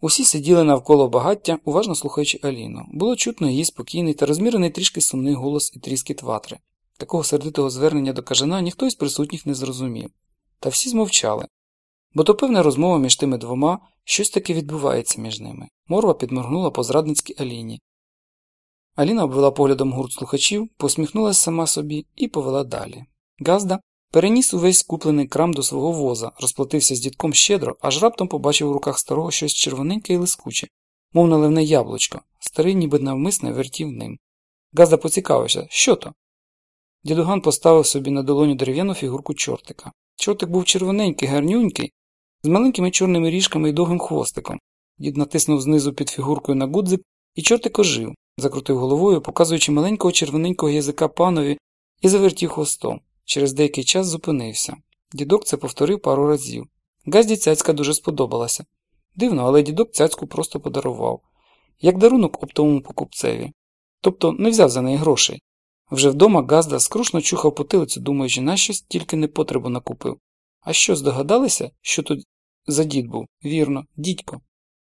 Усі сиділи навколо багаття, уважно слухаючи Аліну. Було чутно її спокійний та розмірений трішки сумний голос і тріскіт ватри. Такого сердитого звернення до кажана ніхто із присутніх не зрозумів. Та всі змовчали. Бо то певна розмова між тими двома, щось таке відбувається між ними. Морва підморгнула по зрадницькій Аліні. Аліна обвела поглядом гурт слухачів, посміхнулася сама собі і повела далі. Газда переніс увесь куплений крам до свого воза, розплатився з дідком щедро, аж раптом побачив у руках старого щось червоненьке і лискуче, мов наливне яблучко. Старий ніби навмисне вертів ним. Газда поцікавився, що то? Дідуган поставив собі на долоню дерев'яну фігурку чортика. Чортик був червоненький, гарнюнький, з маленькими чорними ріжками і довгим хвостиком. Дід натиснув знизу під фігуркою на гудзик, і чортик ожив, закрутив головою, показуючи маленького червоненького язика панові, і завертів хвостом. Через деякий час зупинився. Дідок це повторив пару разів. Газді цяцька дуже сподобалася. Дивно, але дідок цяцьку просто подарував, як дарунок оптовому покупцеві. Тобто не взяв за неї грошей. Вже вдома Газда скрушно чухав потилицю, думаючи, на щось тільки непотребу накупив. А що здогадалися, що тут за дід був? Вірно, дідько.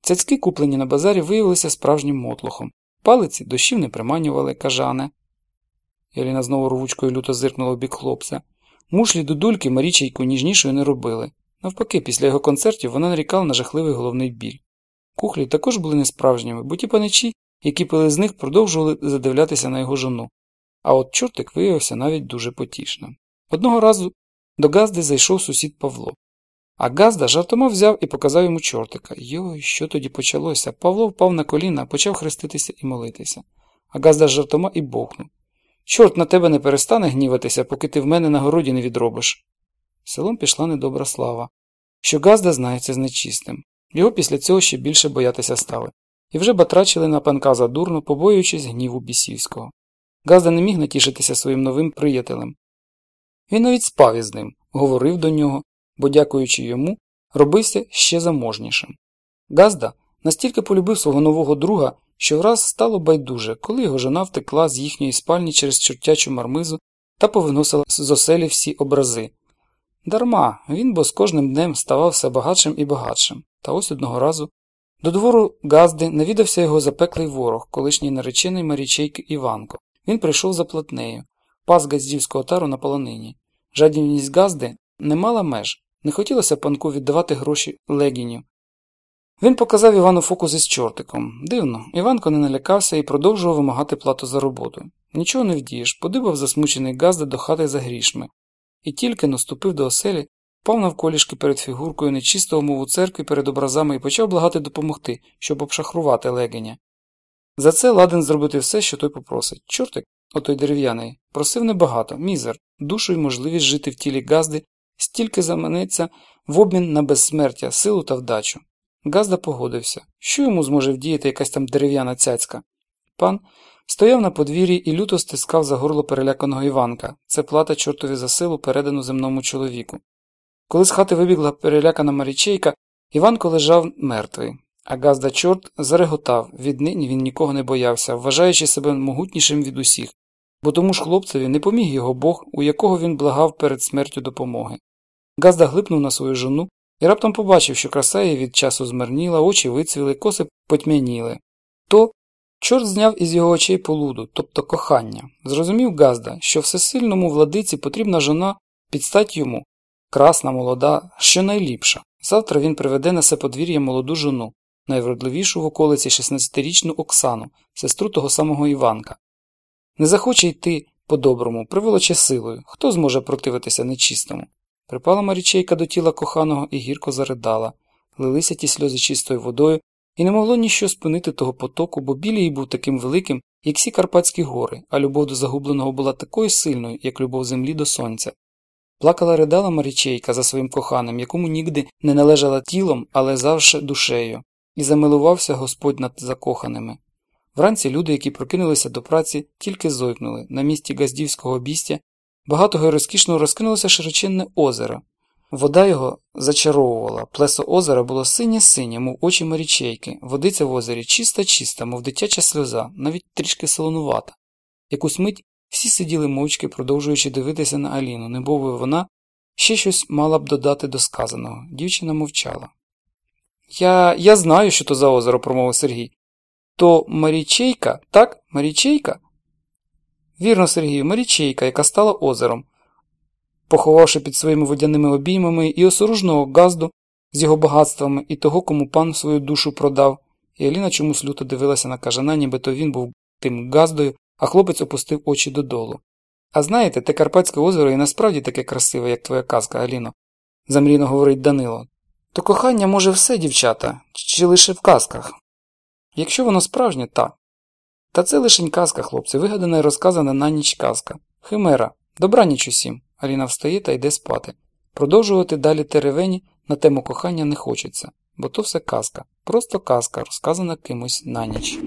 Цяцьки, куплені на базарі, виявилися справжнім мотлохом. Палиці дощів не приманювали, кажане. Яліна знову рвучкою люто зиркнула в бік хлопця. Мушлі дудульки Марічейку ніжнішою не робили. Навпаки, після його концертів вона нарікала на жахливий головний біль. Кухлі також були несправжніми, бо ті паничі, які пили з них, продовжували задивлятися на його жону. А от чортик виявився навіть дуже потішним. Одного разу до Газди зайшов сусід Павло. А Газда жартома взяв і показав йому чортика. Йой, що тоді почалося? Павло впав на коліна, почав хреститися і молитися. А Газда жартома і бовкнув. Чорт на тебе не перестане гніватися, поки ти в мене на городі не відробиш. Селом пішла недобра слава, що Газда знається з нечистим. Його після цього ще більше боятися стали, і вже батрачили на панка задурно, побоюючись гніву бісівського. Газда не міг натішитися своїм новим приятелем. Він навіть спав із ним, говорив до нього, бо, дякуючи йому, робився ще заможнішим. Газда настільки полюбив свого нового друга, що враз стало байдуже, коли його жона втекла з їхньої спальні через чортячу мармизу та повиносила з оселі всі образи. Дарма, він бо з кожним днем ставав все багатшим і багатшим, та ось одного разу до двору Газди навідався його запеклий ворог, колишній наречений Марічейки Іванко. Він прийшов за платнею, пас газдівського тару на полонині. Жадібність Газди не мала меж, не хотілося панку віддавати гроші легіню. Він показав Івану фокус із чортиком. Дивно, Іванко не налякався і продовжував вимагати плату за роботу. Нічого не вдієш, подибав засмучений Газда до хати за грішми, і тільки наступив до оселі, впав навколішки перед фігуркою нечистого мову церкви перед образами і почав благати допомогти, щоб обшахрувати легеня. За це ладен зробити все, що той попросить. Чортик, отой дерев'яний, просив небагато, мізер, душу й можливість жити в тілі Газди, стільки заманеться в обмін на безсмертя, силу та вдачу. Газда погодився, що йому зможе вдіяти якась там дерев'яна цяцька. Пан стояв на подвір'ї і люто стискав за горло переляканого Іванка це плата чортові за силу, передану земному чоловіку. Коли з хати вибігла перелякана Марічейка, Іванко лежав мертвий, а Газда чорт зареготав, віднині він нікого не боявся, вважаючи себе могутнішим від усіх, бо тому ж хлопцеві не поміг його Бог, у якого він благав перед смертю допомоги. Газда глипнув на свою жону і раптом побачив, що краса її від часу змерніла, очі вицвіли, коси потьмяніли. То чорт зняв із його очей полуду, тобто кохання. Зрозумів Газда, що всесильному владиці потрібна жона підстать йому, красна, молода, що найліпша. Завтра він приведе на се подвір'я молоду жону, найвродливішу в околиці 16-річну Оксану, сестру того самого Іванка. Не захоче йти по-доброму, приволоче силою, хто зможе противитися нечистому. Припала Марічейка до тіла коханого і гірко заридала, лилися ті сльози чистою водою, і не могло ніщо спинити того потоку, бо біль її був таким великим, як всі Карпатські гори, а любов до загубленого була такою сильною, як любов землі до сонця. Плакала ридала Марічейка за своїм коханим, якому нігди не належала тілом, але завше душею, і замилувався Господь над закоханими. Вранці люди, які прокинулися до праці, тільки зойкнули на місці газдівського обістя, багатого і розкішного розкинулося широченне озеро. Вода його зачаровувала, плесо озера було синє синє, мов очі марічейки, водиця в озері чиста чиста, мов дитяча сльоза, навіть трішки солонувата. Якусь мить всі сиділи мовчки, продовжуючи дивитися на Аліну, небови вона ще щось мала б додати до сказаного. Дівчина мовчала. Я я знаю, що то за озеро, промовив Сергій. То Марічейка, так, Марічейка? Вірно, Сергію, Марічейка, яка стала озером, поховавши під своїми водяними обіймами і осоружного газду з його багатствами, і того, кому пан свою душу продав, і Аліна чомусь люто дивилася на кажана, ніби то він був тим газдою, а хлопець опустив очі додолу. А знаєте, те Карпатське озеро і насправді таке красиве, як твоя казка, Аліно, замрійно говорить Данило. То кохання може все, дівчата, чи лише в казках. Якщо воно справжнє, так. Та це лишень казка, хлопці, вигадана і розказана на ніч казка. Химера, добраніч усім. Аліна встає та йде спати. Продовжувати далі теревені на тему кохання не хочеться, бо то все казка, просто казка, розказана кимось на ніч.